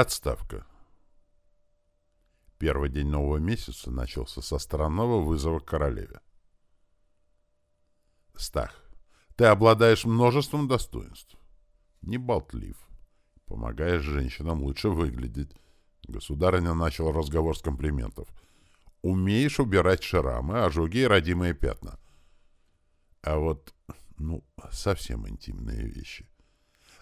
Отставка. Первый день нового месяца начался со странного вызова королеве. Стах, ты обладаешь множеством достоинств. Не болтлив. Помогаешь женщинам лучше выглядеть. Государыня начал разговор с комплиментов. Умеешь убирать шрамы, ожоги и родимые пятна. А вот, ну, совсем интимные вещи —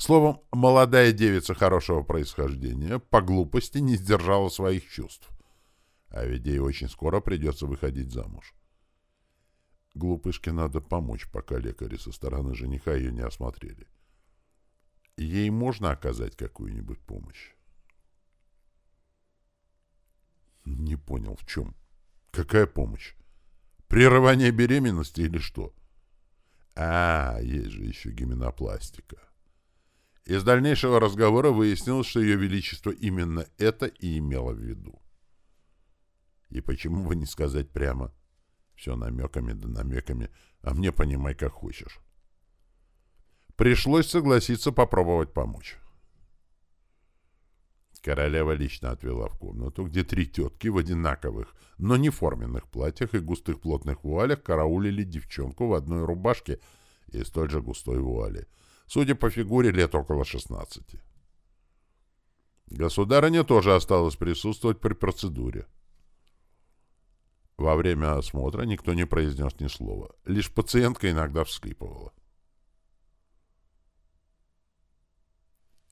Словом, молодая девица хорошего происхождения по глупости не сдержала своих чувств. А ведь ей очень скоро придется выходить замуж. Глупышке надо помочь, пока лекари со стороны жениха ее не осмотрели. Ей можно оказать какую-нибудь помощь? Не понял, в чем? Какая помощь? Прерывание беременности или что? А, есть же еще гименопластика. Из дальнейшего разговора выяснилось, что Ее Величество именно это и имело в виду. И почему бы не сказать прямо? Все намеками да намеками, а мне понимай, как хочешь. Пришлось согласиться попробовать помочь. Королева лично отвела в комнату, где три тетки в одинаковых, но не форменных платьях и густых плотных вуалях караулили девчонку в одной рубашке и столь же густой вуале — Судя по фигуре, лет около 16. Государыня тоже осталась присутствовать при процедуре. Во время осмотра никто не произнес ни слова. Лишь пациентка иногда вскрипывала.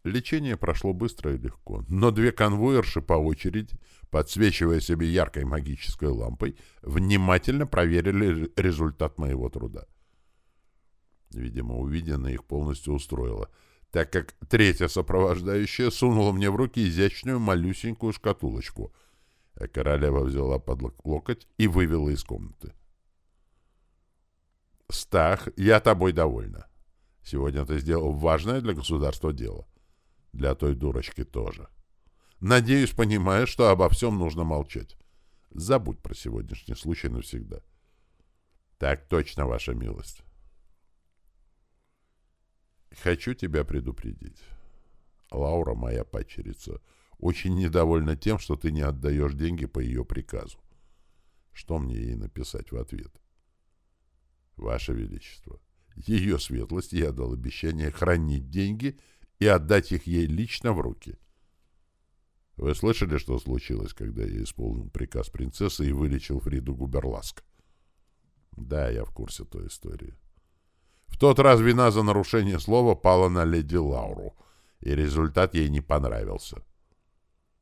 Лечение прошло быстро и легко, но две конвоирши по очереди, подсвечивая себе яркой магической лампой, внимательно проверили результат моего труда. Видимо, увиденное их полностью устроило, так как третья сопровождающая сунула мне в руки изящную малюсенькую шкатулочку, а королева взяла под локоть и вывела из комнаты. «Стах, я тобой довольна. Сегодня ты сделал важное для государства дело. Для той дурочки тоже. Надеюсь, понимаешь, что обо всем нужно молчать. Забудь про сегодняшний случай навсегда». «Так точно, ваша милость». Хочу тебя предупредить. Лаура, моя падчерица, очень недовольна тем, что ты не отдаешь деньги по ее приказу. Что мне ей написать в ответ? Ваше Величество, ее светлость я дал обещание хранить деньги и отдать их ей лично в руки. Вы слышали, что случилось, когда я исполнил приказ принцессы и вылечил Фриду Губерласк? Да, я в курсе той истории. В тот раз вина за нарушение слова пала на леди Лауру, и результат ей не понравился.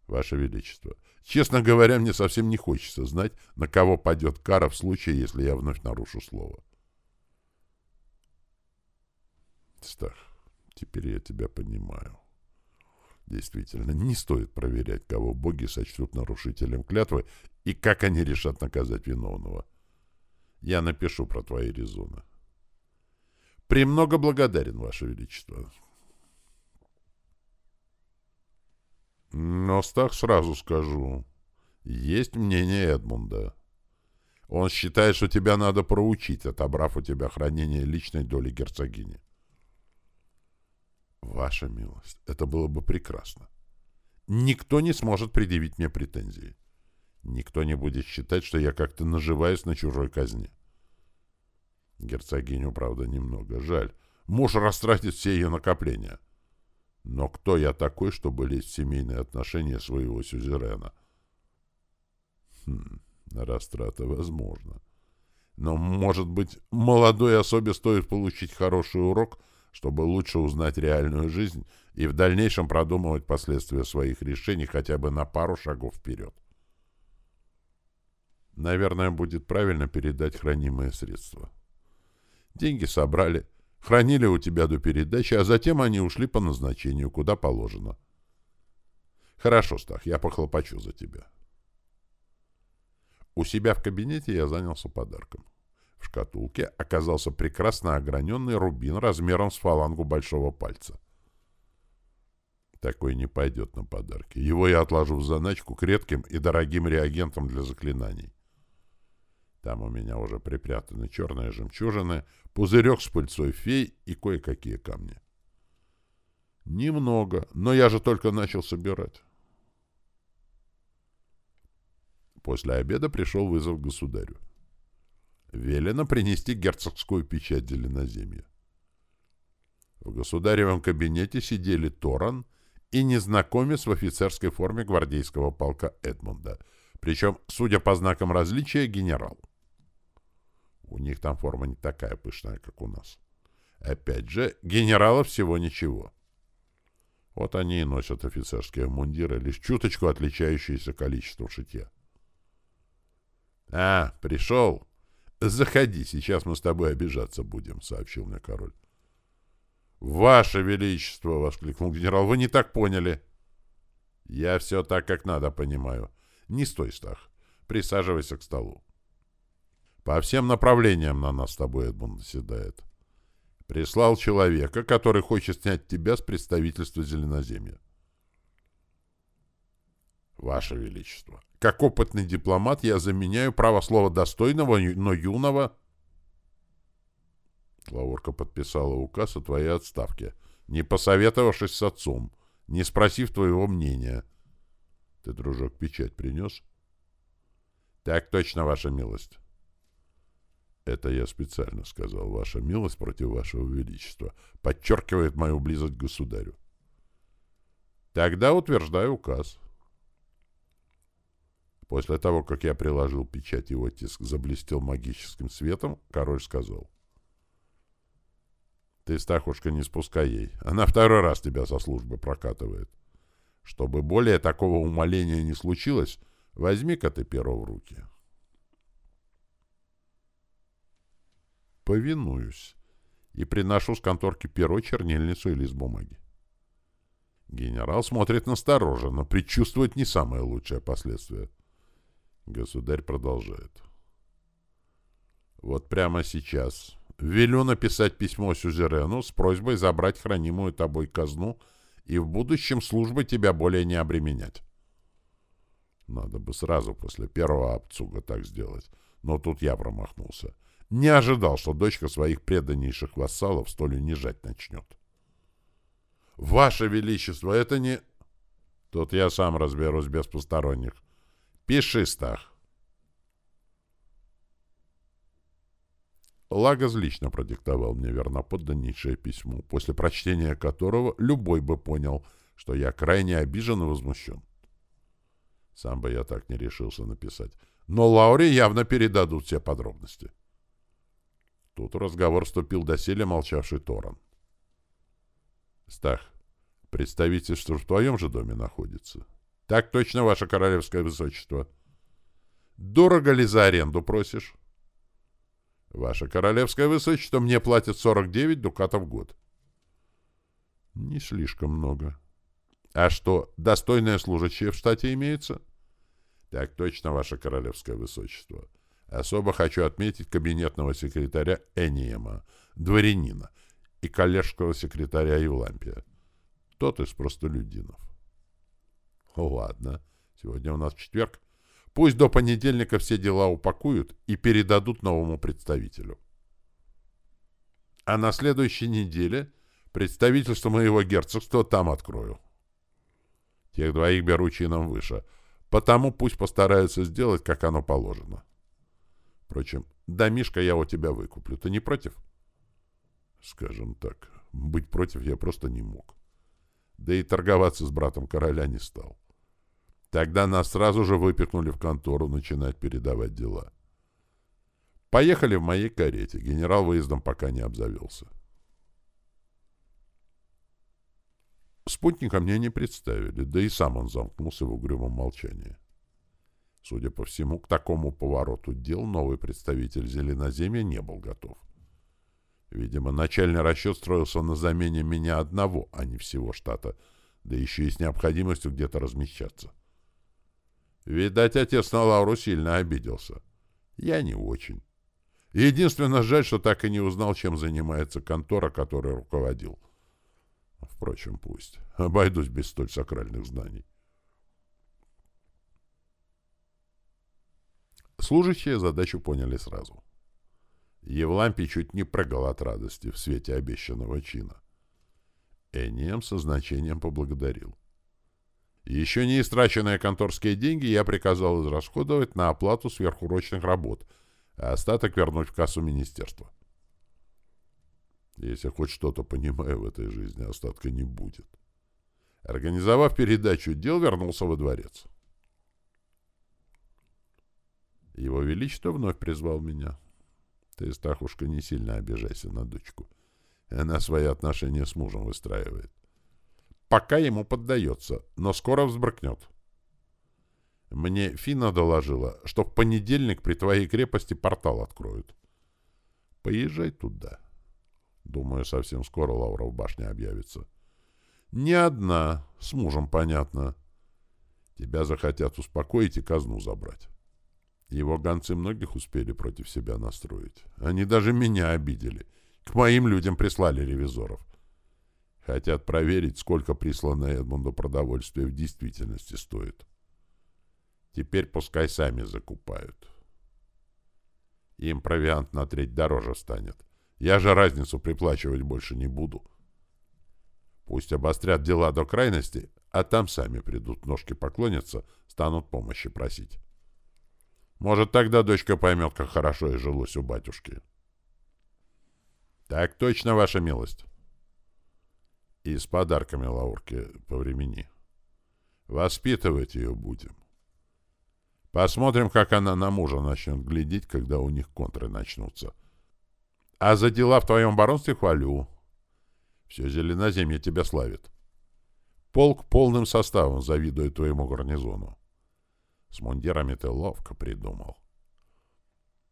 Ваше Величество, честно говоря, мне совсем не хочется знать, на кого падет кара в случае, если я вновь нарушу слово. Стах, теперь я тебя понимаю. Действительно, не стоит проверять, кого боги сочтут нарушителем клятвы и как они решат наказать виновного. Я напишу про твои резоны. Премного благодарен, Ваше Величество. Но, Стах, сразу скажу, есть мнение Эдмунда. Он считает, что тебя надо проучить, отобрав у тебя хранение личной доли герцогини. Ваша милость, это было бы прекрасно. Никто не сможет предъявить мне претензии. Никто не будет считать, что я как-то наживаюсь на чужой казни. Герцогиню, правда, немного жаль. Муж растратит все ее накопления. Но кто я такой, чтобы лезть в семейные отношения своего сюзерена? Хм, растрата возможно. Но, может быть, молодой особе стоит получить хороший урок, чтобы лучше узнать реальную жизнь и в дальнейшем продумывать последствия своих решений хотя бы на пару шагов вперед. Наверное, будет правильно передать хранимые средства. Деньги собрали, хранили у тебя до передачи, а затем они ушли по назначению, куда положено. Хорошо, Стах, я похлопочу за тебя. У себя в кабинете я занялся подарком. В шкатулке оказался прекрасно ограненный рубин размером с фалангу большого пальца. Такой не пойдет на подарки. Его я отложу в заначку к редким и дорогим реагентам для заклинаний. Там у меня уже припрятаны черные жемчужины, пузырек с пыльцой фей и кое-какие камни. Немного, но я же только начал собирать. После обеда пришел вызов государю. Велено принести герцогскую печать зеленоземья. В государевом кабинете сидели Торан и незнакомец в офицерской форме гвардейского полка Эдмунда, причем, судя по знакам различия, генерал. У них там форма не такая пышная, как у нас. Опять же, генералов всего ничего. Вот они и носят офицерские мундиры, лишь чуточку отличающиеся количеством шитья. — А, пришел? Заходи, сейчас мы с тобой обижаться будем, — сообщил мне король. «Ваше Величество!» — воскликнул генерал. «Вы не так поняли». «Я все так, как надо, понимаю. Не стой, Стах. Присаживайся к столу». «По всем направлениям на нас с тобой Эдмунд наседает. Прислал человека, который хочет снять тебя с представительства Зеленоземья». «Ваше Величество, как опытный дипломат я заменяю право слова достойного, но юного...» Лаурка подписала указ о твоей отставке, не посоветовавшись с отцом, не спросив твоего мнения. Ты, дружок, печать принес? Так точно, ваша милость. Это я специально сказал, ваша милость против вашего величества. Подчеркивает мою близость к государю. Тогда утверждаю указ. После того, как я приложил печать, его тиск заблестел магическим светом, король сказал. Ты, Стахушка, не спускай ей. Она второй раз тебя со службы прокатывает. Чтобы более такого умоления не случилось, возьми-ка ты перо в руки. Повинуюсь. И приношу с конторки перо, чернильницу и лист бумаги. Генерал смотрит настороженно, предчувствует не самое лучшее последствие. Государь продолжает. Вот прямо сейчас Велю написать письмо Сюзерену с просьбой забрать хранимую тобой казну и в будущем службы тебя более не обременять. Надо бы сразу после первого обцуга так сделать, но тут я промахнулся. Не ожидал, что дочка своих преданнейших вассалов столь унижать начнет. «Ваше Величество, это не...» «Тут я сам разберусь без посторонних. Пиши, Стах». Лагос лично продиктовал мне верноподданнейшее письмо, после прочтения которого любой бы понял, что я крайне обижен и возмущен. Сам бы я так не решился написать. Но Лауре явно передадут все подробности. Тут в разговор вступил доселе молчавший Торан. «Стах, представительство в твоем же доме находится?» «Так точно, ваше королевское высочество». «Дорого ли за аренду просишь?» Ваше королевское высочество мне платит 49 дукатов в год. Не слишком много. А что, достойные служащие в штате имеются? Так точно, ваше королевское высочество. Особо хочу отметить кабинетного секретаря Эниема, дворянина, и коллежского секретаря Евлампия. Тот из простолюдинов. Ладно, сегодня у нас четверг. Пусть до понедельника все дела упакуют и передадут новому представителю. А на следующей неделе представительство моего герцогства там открою. Тех двоих беру чином выше, потому пусть постараются сделать, как оно положено. Впрочем, домишко я у тебя выкуплю. Ты не против? Скажем так, быть против я просто не мог. Да и торговаться с братом короля не стал. Тогда нас сразу же выпихнули в контору начинать передавать дела. Поехали в моей карете. Генерал выездом пока не обзавелся. Спутника мне не представили, да и сам он замкнулся в угрюмом молчании. Судя по всему, к такому повороту дел новый представитель Зеленоземья не был готов. Видимо, начальный расчет строился на замене меня одного, а не всего штата, да еще и с необходимостью где-то размещаться. Видать, отец на Лауру сильно обиделся. Я не очень. Единственное, жаль, что так и не узнал, чем занимается контора, которой руководил. Впрочем, пусть. Обойдусь без столь сакральных знаний. Служащие задачу поняли сразу. Евлампий чуть не прыгал от радости в свете обещанного чина. Энием со значением поблагодарил. Еще не истраченные конторские деньги я приказал израсходовать на оплату сверхурочных работ, а остаток вернуть в кассу министерства. Если хоть что-то понимаю в этой жизни, остатка не будет. Организовав передачу дел, вернулся во дворец. Его Величество вновь призвал меня. Ты, Стахушка, не сильно обижайся на дочку. Она свои отношения с мужем выстраивает. Пока ему поддается, но скоро взбрыкнет. Мне Фина доложила, что в понедельник при твоей крепости портал откроют. Поезжай туда. Думаю, совсем скоро Лаура в башне объявится. Не одна, с мужем понятно. Тебя захотят успокоить и казну забрать. Его гонцы многих успели против себя настроить. Они даже меня обидели. К моим людям прислали ревизоров. Хотят проверить, сколько присланное Эдмунду продовольствия в действительности стоит. Теперь пускай сами закупают. Им провиант на треть дороже станет. Я же разницу приплачивать больше не буду. Пусть обострят дела до крайности, а там сами придут, ножки поклонятся, станут помощи просить. Может, тогда дочка поймет, как хорошо и жилось у батюшки. — Так точно, ваша милость. И с подарками Лаурке по времени. Воспитывать ее будем. Посмотрим, как она на мужа начнет глядеть, когда у них контры начнутся. А за дела в твоем баронстве хвалю. Все зеленоземье тебя славит. Полк полным составом завидует твоему гарнизону. С мундирами ты ловко придумал.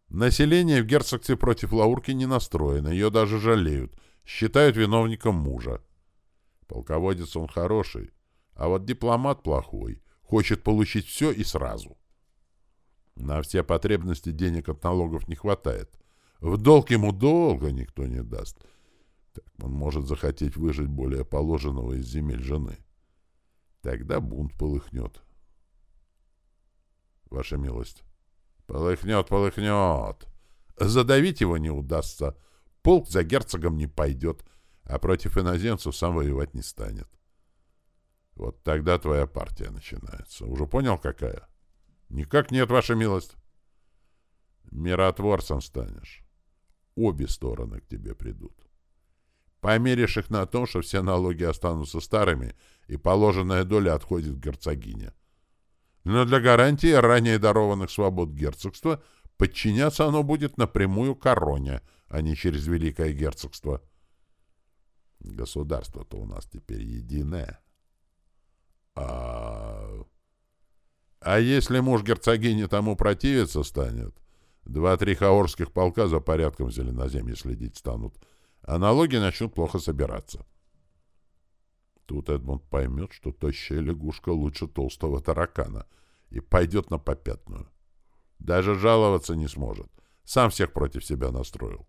Население в герцогстве против Лаурки не настроено, ее даже жалеют, считают виновником мужа. Полководец он хороший, а вот дипломат плохой, хочет получить все и сразу. На все потребности денег от налогов не хватает. В долг ему долго никто не даст. Так он может захотеть выжить более положенного из земель жены. Тогда бунт полыхнет. Ваша милость. Полыхнет, полыхнет. Задавить его не удастся. Полк за герцогом не пойдет а против иноземцев сам воевать не станет. Вот тогда твоя партия начинается. Уже понял, какая? Никак нет, ваша милость. Миротворцем станешь. Обе стороны к тебе придут. Померишь их на том, что все налоги останутся старыми, и положенная доля отходит к герцогине. Но для гарантии ранее дарованных свобод герцогства подчиняться оно будет напрямую короне, а не через Великое герцогство. — Государство-то у нас теперь единое. А... А если муж герцогини тому противиться станет, два-три хаорских полка за порядком в Зеленоземье следить станут, а налоги начнут плохо собираться. Тут Эдмунд поймет, что тощая лягушка лучше толстого таракана и пойдет на попятную. Даже жаловаться не сможет. Сам всех против себя настроил.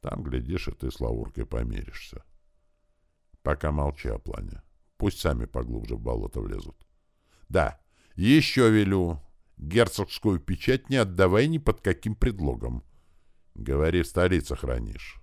Там, глядишь, и ты с Лауркой помиришься. Пока молчи о плане. Пусть сами поглубже в болото влезут. Да, еще велю. Герцогскую печать не отдавай ни под каким предлогом. Говори, в столице хранишь.